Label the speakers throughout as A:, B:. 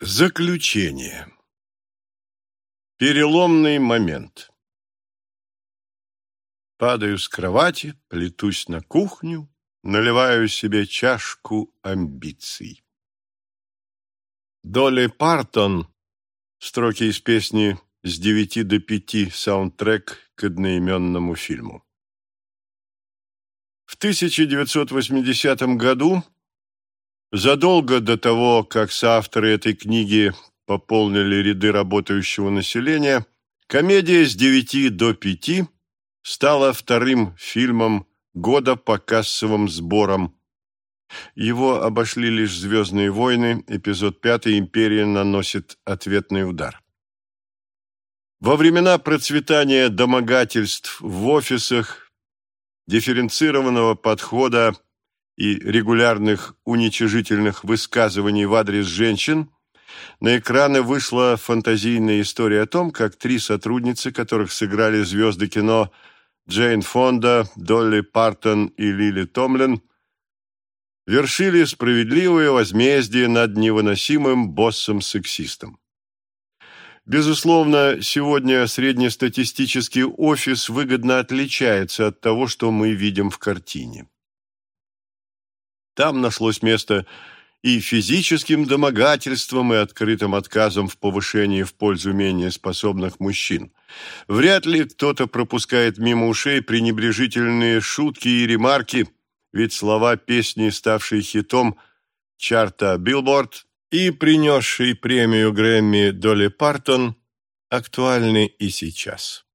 A: Заключение. Переломный момент. Падаю с кровати, плетусь на кухню, наливаю себе чашку амбиций. Долли Партон, строки из песни «С девяти до пяти» саундтрек к одноименному фильму. В 1980 году Задолго до того, как соавторы этой книги пополнили ряды работающего населения, комедия «С девяти до пяти» стала вторым фильмом года по кассовым сборам. Его обошли лишь «Звездные войны», эпизод пятый «Империя наносит ответный удар». Во времена процветания домогательств в офисах, дифференцированного подхода и регулярных уничижительных высказываний в адрес женщин, на экраны вышла фантазийная история о том, как три сотрудницы, которых сыграли звезды кино Джейн Фонда, Долли Партон и Лили Томлин, вершили справедливое возмездие над невыносимым боссом-сексистом. Безусловно, сегодня среднестатистический офис выгодно отличается от того, что мы видим в картине. Там нашлось место и физическим домогательством, и открытым отказом в повышении в пользу менее способных мужчин. Вряд ли кто-то пропускает мимо ушей пренебрежительные шутки и ремарки, ведь слова песни, ставшей хитом чарта «Billboard» и принесшей премию Грэмми Долли Партон, актуальны и сейчас.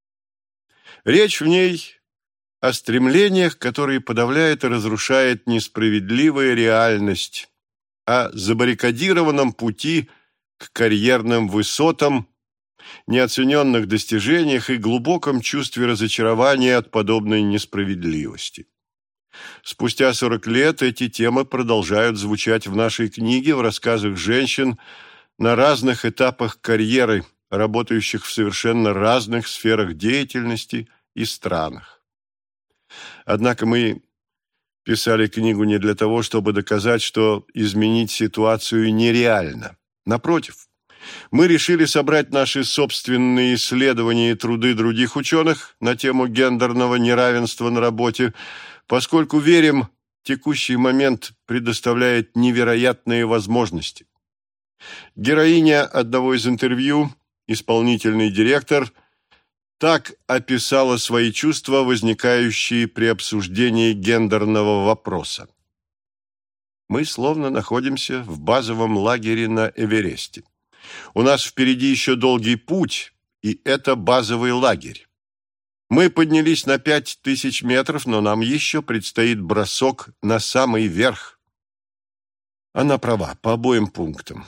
A: Речь в ней о стремлениях, которые подавляет и разрушает несправедливая реальность, о забаррикадированном пути к карьерным высотам, неоцененных достижениях и глубоком чувстве разочарования от подобной несправедливости. Спустя 40 лет эти темы продолжают звучать в нашей книге, в рассказах женщин на разных этапах карьеры, работающих в совершенно разных сферах деятельности и странах. Однако мы писали книгу не для того, чтобы доказать, что изменить ситуацию нереально. Напротив, мы решили собрать наши собственные исследования и труды других ученых на тему гендерного неравенства на работе, поскольку верим, текущий момент предоставляет невероятные возможности. Героиня одного из интервью, исполнительный директор – так описала свои чувства, возникающие при обсуждении гендерного вопроса. Мы словно находимся в базовом лагере на Эвересте. У нас впереди еще долгий путь, и это базовый лагерь. Мы поднялись на пять тысяч метров, но нам еще предстоит бросок на самый верх. Она права по обоим пунктам.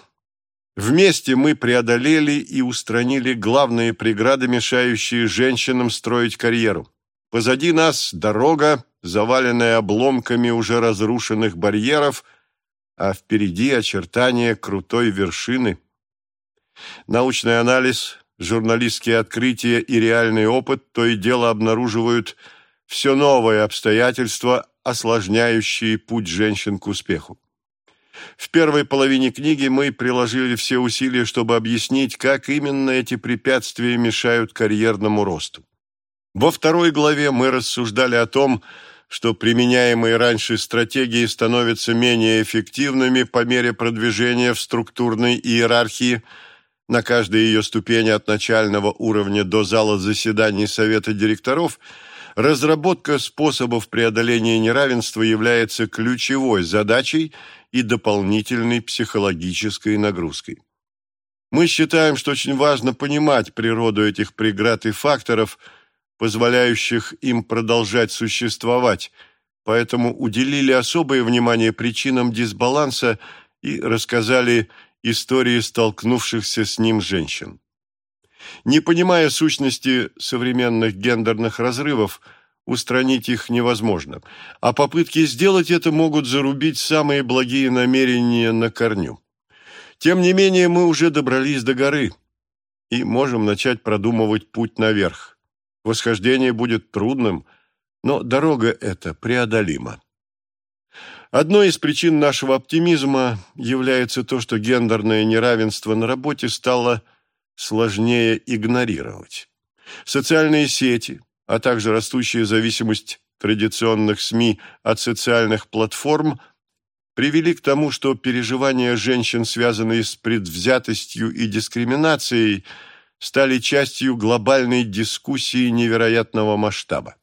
A: Вместе мы преодолели и устранили главные преграды, мешающие женщинам строить карьеру. Позади нас дорога, заваленная обломками уже разрушенных барьеров, а впереди очертания крутой вершины. Научный анализ, журналистские открытия и реальный опыт то и дело обнаруживают все новые обстоятельства, осложняющие путь женщин к успеху. В первой половине книги мы приложили все усилия, чтобы объяснить, как именно эти препятствия мешают карьерному росту. Во второй главе мы рассуждали о том, что применяемые раньше стратегии становятся менее эффективными по мере продвижения в структурной иерархии на каждой ее ступени от начального уровня до зала заседаний Совета директоров – разработка способов преодоления неравенства является ключевой задачей и дополнительной психологической нагрузкой. Мы считаем, что очень важно понимать природу этих преград и факторов, позволяющих им продолжать существовать, поэтому уделили особое внимание причинам дисбаланса и рассказали истории столкнувшихся с ним женщин. Не понимая сущности современных гендерных разрывов, устранить их невозможно, а попытки сделать это могут зарубить самые благие намерения на корню. Тем не менее, мы уже добрались до горы и можем начать продумывать путь наверх. Восхождение будет трудным, но дорога эта преодолима. Одной из причин нашего оптимизма является то, что гендерное неравенство на работе стало сложнее игнорировать. Социальные сети, а также растущая зависимость традиционных СМИ от социальных платформ привели к тому, что переживания женщин, связанные с предвзятостью и дискриминацией, стали частью глобальной дискуссии невероятного масштаба.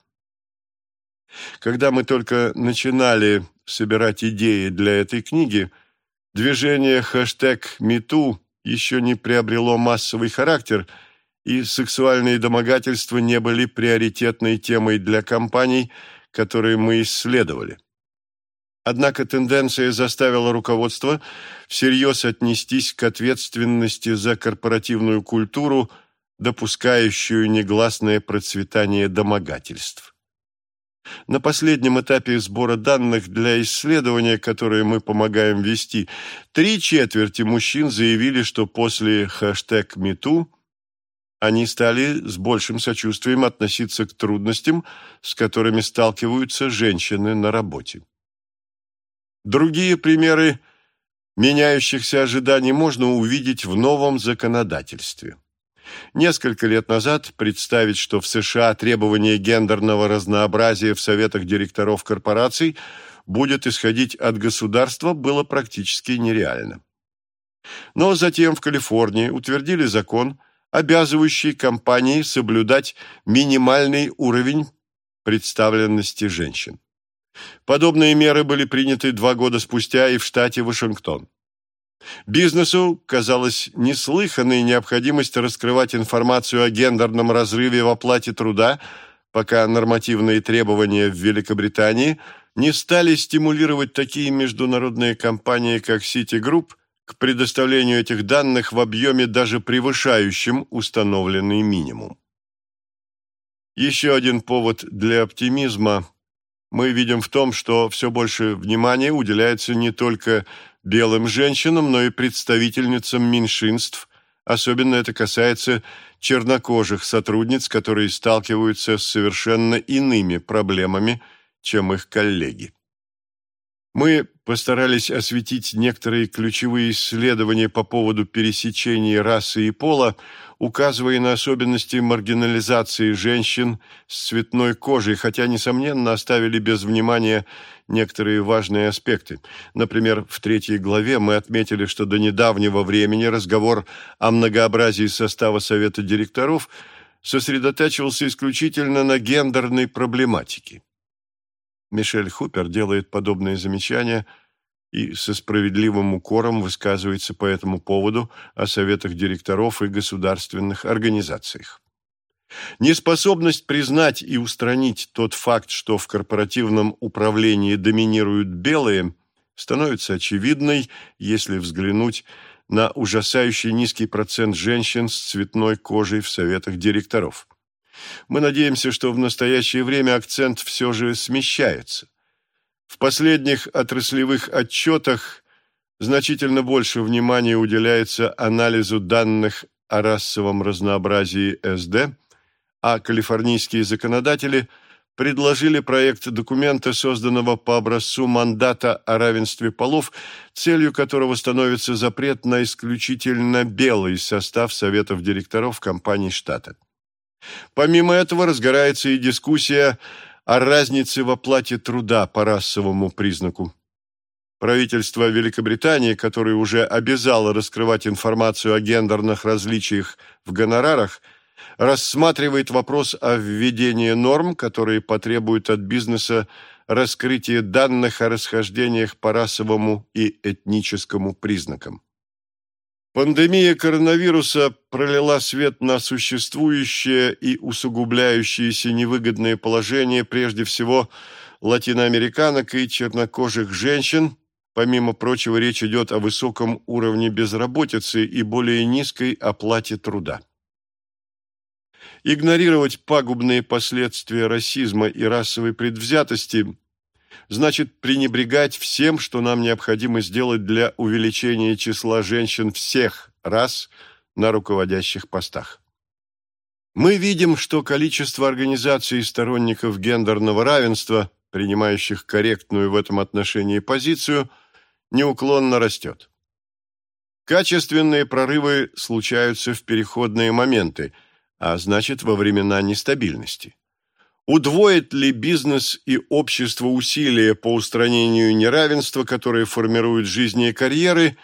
A: Когда мы только начинали собирать идеи для этой книги, движение хэштег «Мету» еще не приобрело массовый характер, и сексуальные домогательства не были приоритетной темой для компаний, которые мы исследовали. Однако тенденция заставила руководство всерьез отнестись к ответственности за корпоративную культуру, допускающую негласное процветание домогательств. На последнем этапе сбора данных для исследования, которое мы помогаем вести, три четверти мужчин заявили, что после хэштег #MeToo они стали с большим сочувствием относиться к трудностям, с которыми сталкиваются женщины на работе. Другие примеры меняющихся ожиданий можно увидеть в новом законодательстве. Несколько лет назад представить, что в США требование гендерного разнообразия в советах директоров корпораций будет исходить от государства, было практически нереально. Но затем в Калифорнии утвердили закон, обязывающий компании соблюдать минимальный уровень представленности женщин. Подобные меры были приняты два года спустя и в штате Вашингтон. Бизнесу казалась неслыханной необходимость раскрывать информацию о гендерном разрыве в оплате труда, пока нормативные требования в Великобритании не стали стимулировать такие международные компании, как Citigroup, к предоставлению этих данных в объеме даже превышающем установленный минимум. Еще один повод для оптимизма мы видим в том, что все больше внимания уделяется не только белым женщинам, но и представительницам меньшинств. Особенно это касается чернокожих сотрудниц, которые сталкиваются с совершенно иными проблемами, чем их коллеги. Мы постарались осветить некоторые ключевые исследования по поводу пересечения расы и пола, указывая на особенности маргинализации женщин с цветной кожей, хотя, несомненно, оставили без внимания некоторые важные аспекты. Например, в третьей главе мы отметили, что до недавнего времени разговор о многообразии состава Совета директоров сосредотачивался исключительно на гендерной проблематике. Мишель Хупер делает подобные замечания и со справедливым укором высказывается по этому поводу о советах директоров и государственных организациях. Неспособность признать и устранить тот факт, что в корпоративном управлении доминируют белые, становится очевидной, если взглянуть на ужасающий низкий процент женщин с цветной кожей в советах директоров. Мы надеемся, что в настоящее время акцент все же смещается. В последних отраслевых отчетах значительно больше внимания уделяется анализу данных о расовом разнообразии СД, а калифорнийские законодатели предложили проект документа, созданного по образцу мандата о равенстве полов, целью которого становится запрет на исключительно белый состав советов директоров компаний штата. Помимо этого разгорается и дискуссия о разнице в оплате труда по расовому признаку. Правительство Великобритании, которое уже обязало раскрывать информацию о гендерных различиях в гонорарах, рассматривает вопрос о введении норм, которые потребуют от бизнеса раскрытия данных о расхождениях по расовому и этническому признакам. Пандемия коронавируса пролила свет на существующее и усугубляющееся невыгодное положение прежде всего латиноамериканок и чернокожих женщин. Помимо прочего, речь идет о высоком уровне безработицы и более низкой оплате труда. Игнорировать пагубные последствия расизма и расовой предвзятости значит пренебрегать всем, что нам необходимо сделать для увеличения числа женщин всех рас на руководящих постах. Мы видим, что количество организаций сторонников гендерного равенства принимающих корректную в этом отношении позицию, неуклонно растет. Качественные прорывы случаются в переходные моменты, а значит, во времена нестабильности. Удвоит ли бизнес и общество усилия по устранению неравенства, которое формирует жизни и карьеры,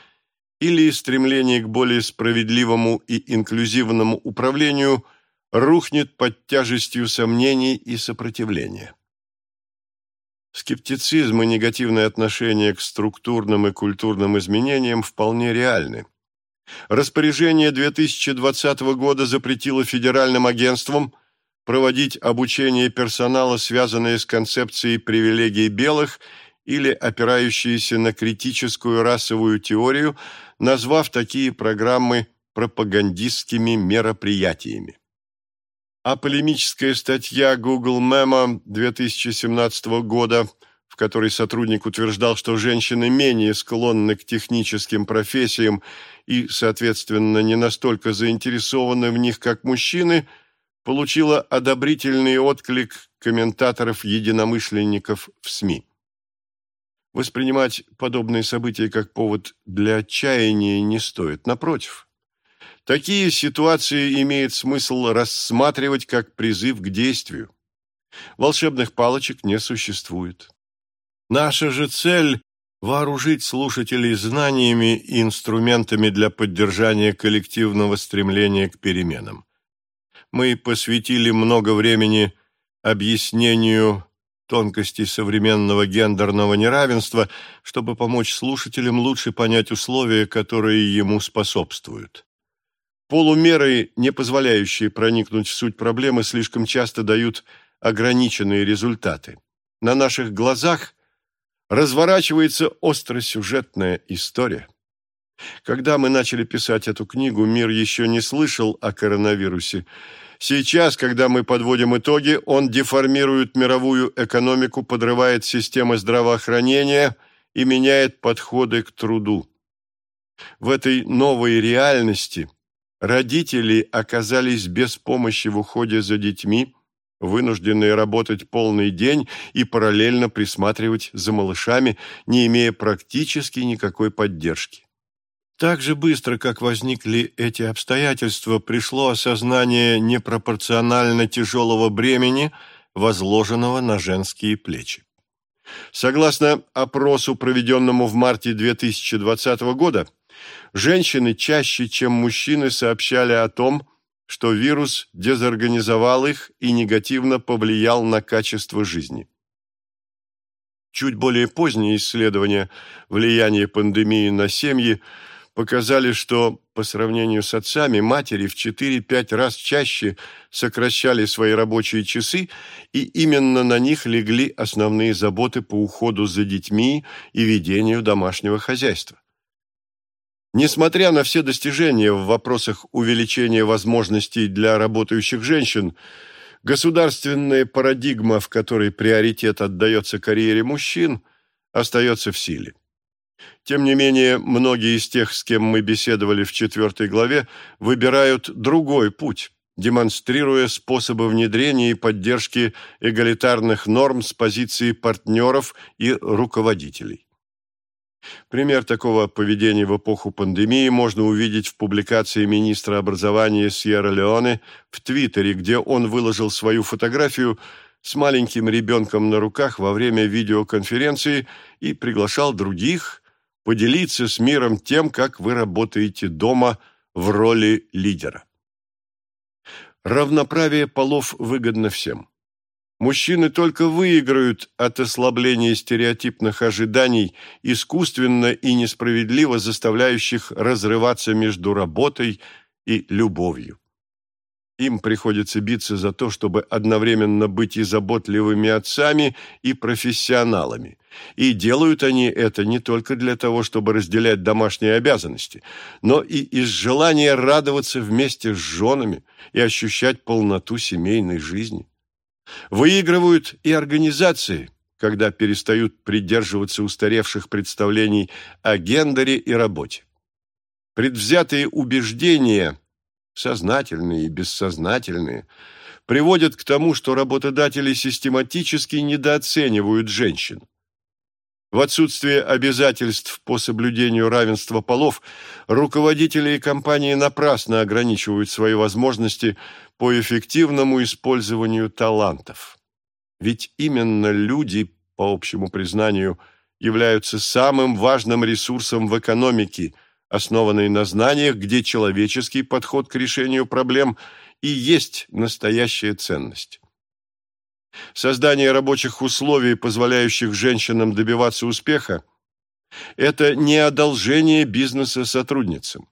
A: или стремление к более справедливому и инклюзивному управлению рухнет под тяжестью сомнений и сопротивления? Скептицизм и негативное отношение к структурным и культурным изменениям вполне реальны. Распоряжение 2020 года запретило федеральным агентствам проводить обучение персонала, связанное с концепцией привилегий белых или опирающиеся на критическую расовую теорию, назвав такие программы пропагандистскими мероприятиями. А полемическая статья Google Memo 2017 года, в которой сотрудник утверждал, что женщины менее склонны к техническим профессиям и, соответственно, не настолько заинтересованы в них, как мужчины, получила одобрительный отклик комментаторов-единомышленников в СМИ. Воспринимать подобные события как повод для отчаяния не стоит. Напротив, Такие ситуации имеет смысл рассматривать как призыв к действию. Волшебных палочек не существует. Наша же цель – вооружить слушателей знаниями и инструментами для поддержания коллективного стремления к переменам. Мы посвятили много времени объяснению тонкостей современного гендерного неравенства, чтобы помочь слушателям лучше понять условия, которые ему способствуют. Полумеры, не позволяющие проникнуть в суть проблемы, слишком часто дают ограниченные результаты. На наших глазах разворачивается остросюжетная история. Когда мы начали писать эту книгу, мир еще не слышал о коронавирусе. Сейчас, когда мы подводим итоги, он деформирует мировую экономику, подрывает системы здравоохранения и меняет подходы к труду. В этой новой реальности – Родители оказались без помощи в уходе за детьми, вынужденные работать полный день и параллельно присматривать за малышами, не имея практически никакой поддержки. Так же быстро, как возникли эти обстоятельства, пришло осознание непропорционально тяжелого бремени, возложенного на женские плечи. Согласно опросу, проведенному в марте 2020 года, Женщины чаще, чем мужчины, сообщали о том, что вирус дезорганизовал их и негативно повлиял на качество жизни. Чуть более поздние исследования влияния пандемии на семьи показали, что по сравнению с отцами матери в 4-5 раз чаще сокращали свои рабочие часы, и именно на них легли основные заботы по уходу за детьми и ведению домашнего хозяйства. Несмотря на все достижения в вопросах увеличения возможностей для работающих женщин, государственная парадигма, в которой приоритет отдается карьере мужчин, остается в силе. Тем не менее, многие из тех, с кем мы беседовали в четвертой главе, выбирают другой путь, демонстрируя способы внедрения и поддержки эгалитарных норм с позиции партнеров и руководителей. Пример такого поведения в эпоху пандемии можно увидеть в публикации министра образования Сьерра-Леоне в Твиттере, где он выложил свою фотографию с маленьким ребенком на руках во время видеоконференции и приглашал других поделиться с миром тем, как вы работаете дома в роли лидера. Равноправие полов выгодно всем. Мужчины только выиграют от ослабления стереотипных ожиданий, искусственно и несправедливо заставляющих разрываться между работой и любовью. Им приходится биться за то, чтобы одновременно быть и заботливыми отцами, и профессионалами. И делают они это не только для того, чтобы разделять домашние обязанности, но и из желания радоваться вместе с женами и ощущать полноту семейной жизни. Выигрывают и организации, когда перестают придерживаться устаревших представлений о гендере и работе. Предвзятые убеждения, сознательные и бессознательные, приводят к тому, что работодатели систематически недооценивают женщин. В отсутствие обязательств по соблюдению равенства полов руководители и компании напрасно ограничивают свои возможности по эффективному использованию талантов. Ведь именно люди, по общему признанию, являются самым важным ресурсом в экономике, основанной на знаниях, где человеческий подход к решению проблем и есть настоящая ценность. Создание рабочих условий, позволяющих женщинам добиваться успеха, это не одолжение бизнеса сотрудницам.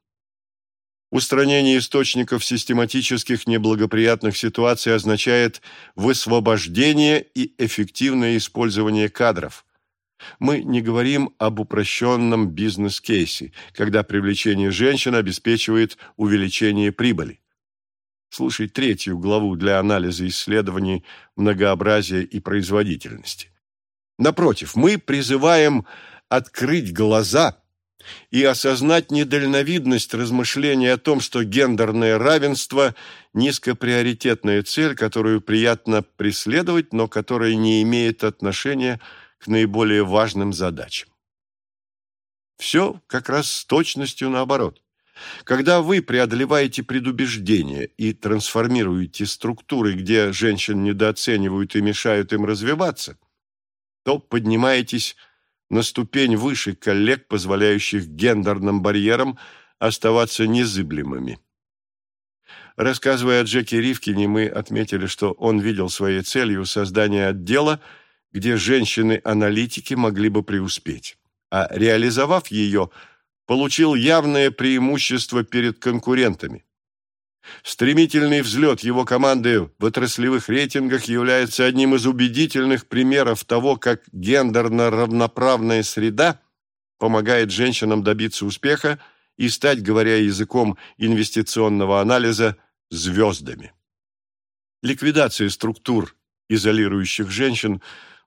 A: Устранение источников систематических неблагоприятных ситуаций означает высвобождение и эффективное использование кадров. Мы не говорим об упрощенном бизнес-кейсе, когда привлечение женщин обеспечивает увеличение прибыли. Слушай третью главу для анализа исследований многообразия и производительности. Напротив, мы призываем открыть глаза и осознать недальновидность размышления о том, что гендерное равенство – низкоприоритетная цель, которую приятно преследовать, но которая не имеет отношения к наиболее важным задачам. Все как раз с точностью наоборот. Когда вы преодолеваете предубеждения и трансформируете структуры, где женщин недооценивают и мешают им развиваться, то поднимаетесь на ступень выше коллег, позволяющих гендерным барьерам оставаться незыблемыми. Рассказывая о Джеке Ривкине, мы отметили, что он видел своей целью создание отдела, где женщины-аналитики могли бы преуспеть. А реализовав ее – получил явное преимущество перед конкурентами. Стремительный взлет его команды в отраслевых рейтингах является одним из убедительных примеров того, как гендерно-равноправная среда помогает женщинам добиться успеха и стать, говоря языком инвестиционного анализа, звездами. Ликвидация структур, изолирующих женщин,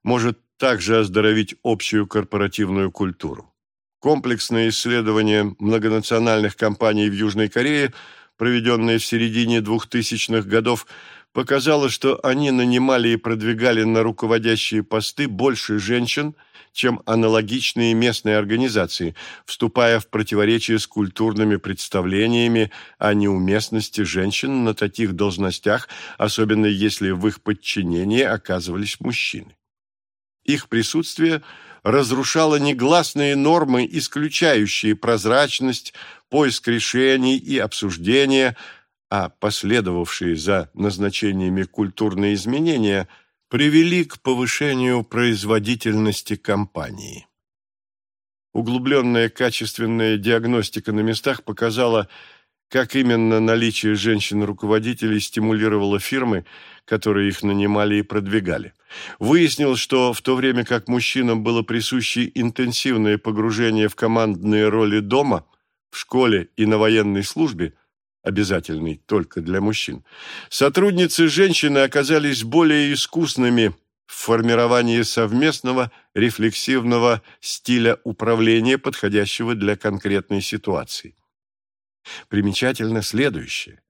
A: может также оздоровить общую корпоративную культуру. Комплексное исследование многонациональных компаний в Южной Корее, проведенное в середине 2000-х годов, показало, что они нанимали и продвигали на руководящие посты больше женщин, чем аналогичные местные организации, вступая в противоречие с культурными представлениями о неуместности женщин на таких должностях, особенно если в их подчинении оказывались мужчины. Их присутствие – разрушала негласные нормы, исключающие прозрачность, поиск решений и обсуждения, а последовавшие за назначениями культурные изменения привели к повышению производительности компании. Углубленная качественная диагностика на местах показала, как именно наличие женщин-руководителей стимулировало фирмы, которые их нанимали и продвигали. Выяснилось, что в то время как мужчинам было присуще интенсивное погружение в командные роли дома, в школе и на военной службе, обязательной только для мужчин, сотрудницы-женщины оказались более искусными в формировании совместного рефлексивного стиля управления, подходящего для конкретной ситуации. Примечательно следующее.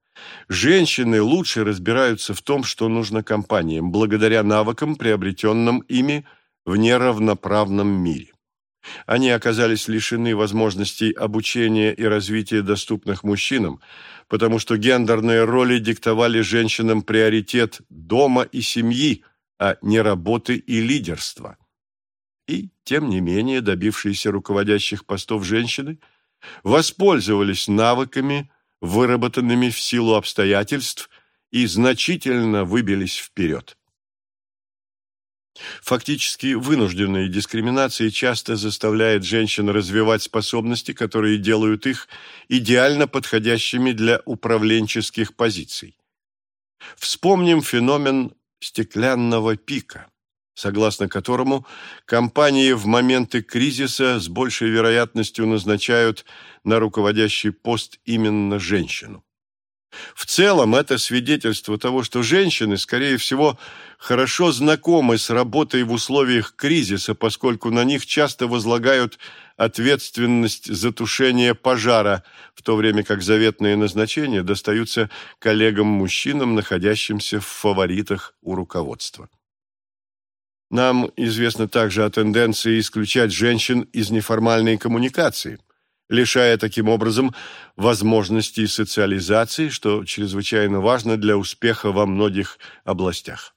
A: Женщины лучше разбираются в том, что нужно компаниям, благодаря навыкам, приобретенным ими в неравноправном мире. Они оказались лишены возможностей обучения и развития доступных мужчинам, потому что гендерные роли диктовали женщинам приоритет дома и семьи, а не работы и лидерства. И, тем не менее, добившиеся руководящих постов женщины – воспользовались навыками, выработанными в силу обстоятельств, и значительно выбились вперед. Фактически вынужденная дискриминация часто заставляет женщин развивать способности, которые делают их идеально подходящими для управленческих позиций. Вспомним феномен стеклянного пика согласно которому компании в моменты кризиса с большей вероятностью назначают на руководящий пост именно женщину. В целом это свидетельство того, что женщины, скорее всего, хорошо знакомы с работой в условиях кризиса, поскольку на них часто возлагают ответственность за тушение пожара, в то время как заветные назначения достаются коллегам-мужчинам, находящимся в фаворитах у руководства. Нам известно также о тенденции исключать женщин из неформальной коммуникации – лишая таким образом возможностей социализации, что чрезвычайно важно для успеха во многих областях.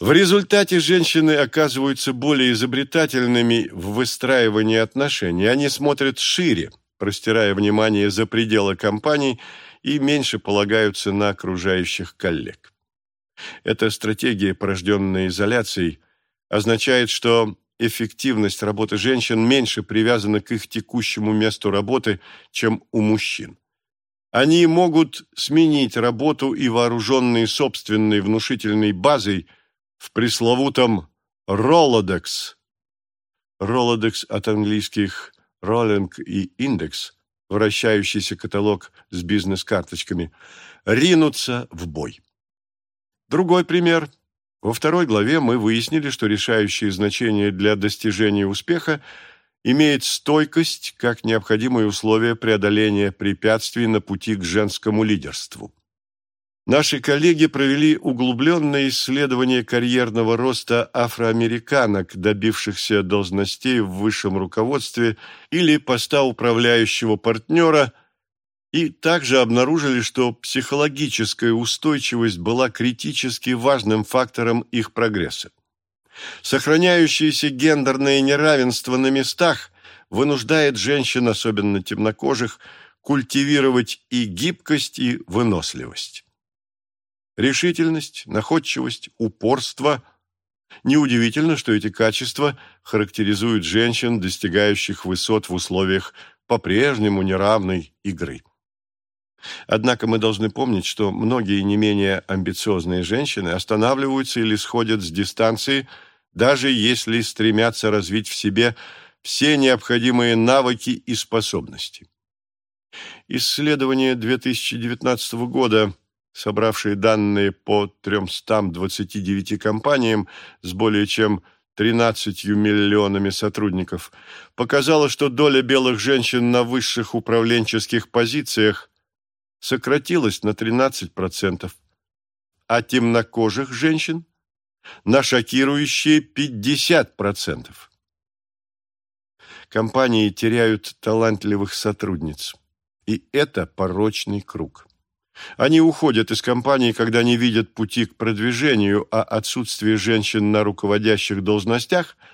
A: В результате женщины оказываются более изобретательными в выстраивании отношений. Они смотрят шире, простирая внимание за пределы компаний и меньше полагаются на окружающих коллег. Эта стратегия, порожденная изоляцией, означает, что эффективность работы женщин меньше привязана к их текущему месту работы, чем у мужчин. Они могут сменить работу и вооруженные собственной внушительной базой в пресловутом Rolodex. Rolodex от английских Rolling и Index, вращающийся каталог с бизнес-карточками, ринуться в бой. Другой пример – во второй главе мы выяснили, что решающее значение для достижения успеха имеет стойкость как необходимое условие преодоления препятствий на пути к женскому лидерству. Наши коллеги провели углубленное исследование карьерного роста афроамериканок, добившихся должностей в высшем руководстве или поста управляющего партнера – и также обнаружили, что психологическая устойчивость была критически важным фактором их прогресса. Сохраняющееся гендерное неравенство на местах вынуждает женщин, особенно темнокожих, культивировать и гибкость, и выносливость. Решительность, находчивость, упорство – Неудивительно, что эти качества характеризуют женщин, достигающих высот в условиях по-прежнему неравной игры. Однако мы должны помнить, что многие не менее амбициозные женщины останавливаются или сходят с дистанции, даже если стремятся развить в себе все необходимые навыки и способности. Исследование 2019 года, собравшие данные по 329 компаниям с более чем 13 миллионами сотрудников, показало, что доля белых женщин на высших управленческих позициях сократилась на 13%, а темнокожих женщин на шокирующие 50%. Компании теряют талантливых сотрудниц, и это порочный круг. Они уходят из компании, когда не видят пути к продвижению, а отсутствие женщин на руководящих должностях –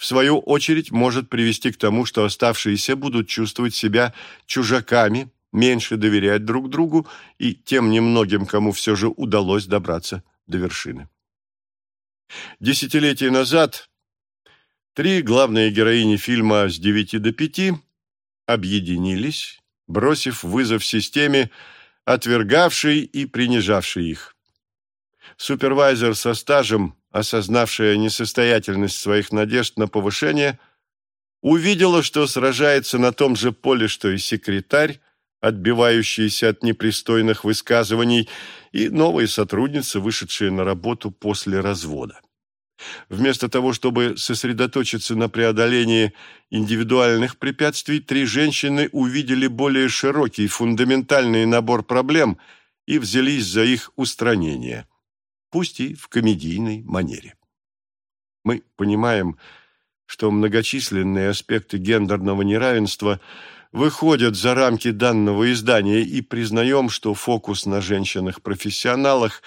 A: в свою очередь может привести к тому, что оставшиеся будут чувствовать себя чужаками меньше доверять друг другу и тем немногим, кому все же удалось добраться до вершины. Десятилетия назад три главные героини фильма «С девяти до пяти» объединились, бросив вызов системе, отвергавшей и принижавшей их. Супервайзер со стажем, осознавшая несостоятельность своих надежд на повышение, увидела, что сражается на том же поле, что и секретарь, отбивающиеся от непристойных высказываний, и новые сотрудницы, вышедшие на работу после развода. Вместо того, чтобы сосредоточиться на преодолении индивидуальных препятствий, три женщины увидели более широкий фундаментальный набор проблем и взялись за их устранение, пусть и в комедийной манере. Мы понимаем, что многочисленные аспекты гендерного неравенства – выходят за рамки данного издания и признаем, что фокус на женщинах-профессионалах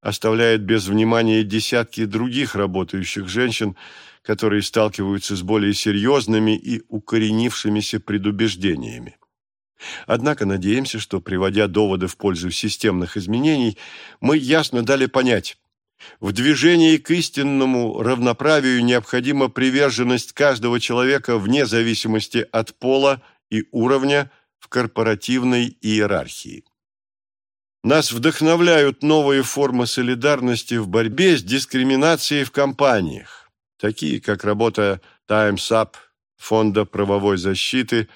A: оставляет без внимания десятки других работающих женщин, которые сталкиваются с более серьезными и укоренившимися предубеждениями. Однако надеемся, что, приводя доводы в пользу системных изменений, мы ясно дали понять, в движении к истинному равноправию необходима приверженность каждого человека вне зависимости от пола, и уровня в корпоративной иерархии. Нас вдохновляют новые формы солидарности в борьбе с дискриминацией в компаниях, такие как работа Time's Up, Фонда правовой защиты,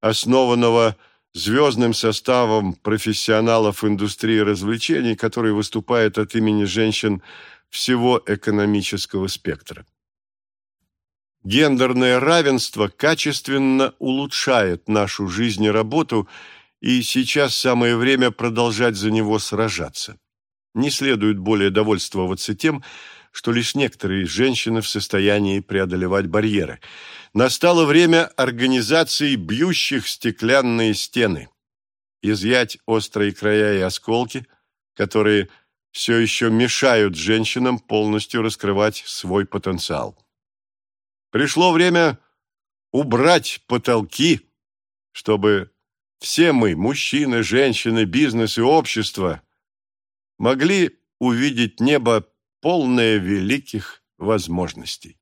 A: основанного звездным составом профессионалов индустрии развлечений, который выступает от имени женщин всего экономического спектра. Гендерное равенство качественно улучшает нашу жизнь и работу, и сейчас самое время продолжать за него сражаться. Не следует более довольствоваться тем, что лишь некоторые женщины в состоянии преодолевать барьеры. Настало время организации бьющих стеклянные стены. Изъять острые края и осколки, которые все еще мешают женщинам полностью раскрывать свой потенциал. Пришло время убрать потолки, чтобы все мы, мужчины, женщины, бизнес и общество, могли увидеть небо полное великих возможностей.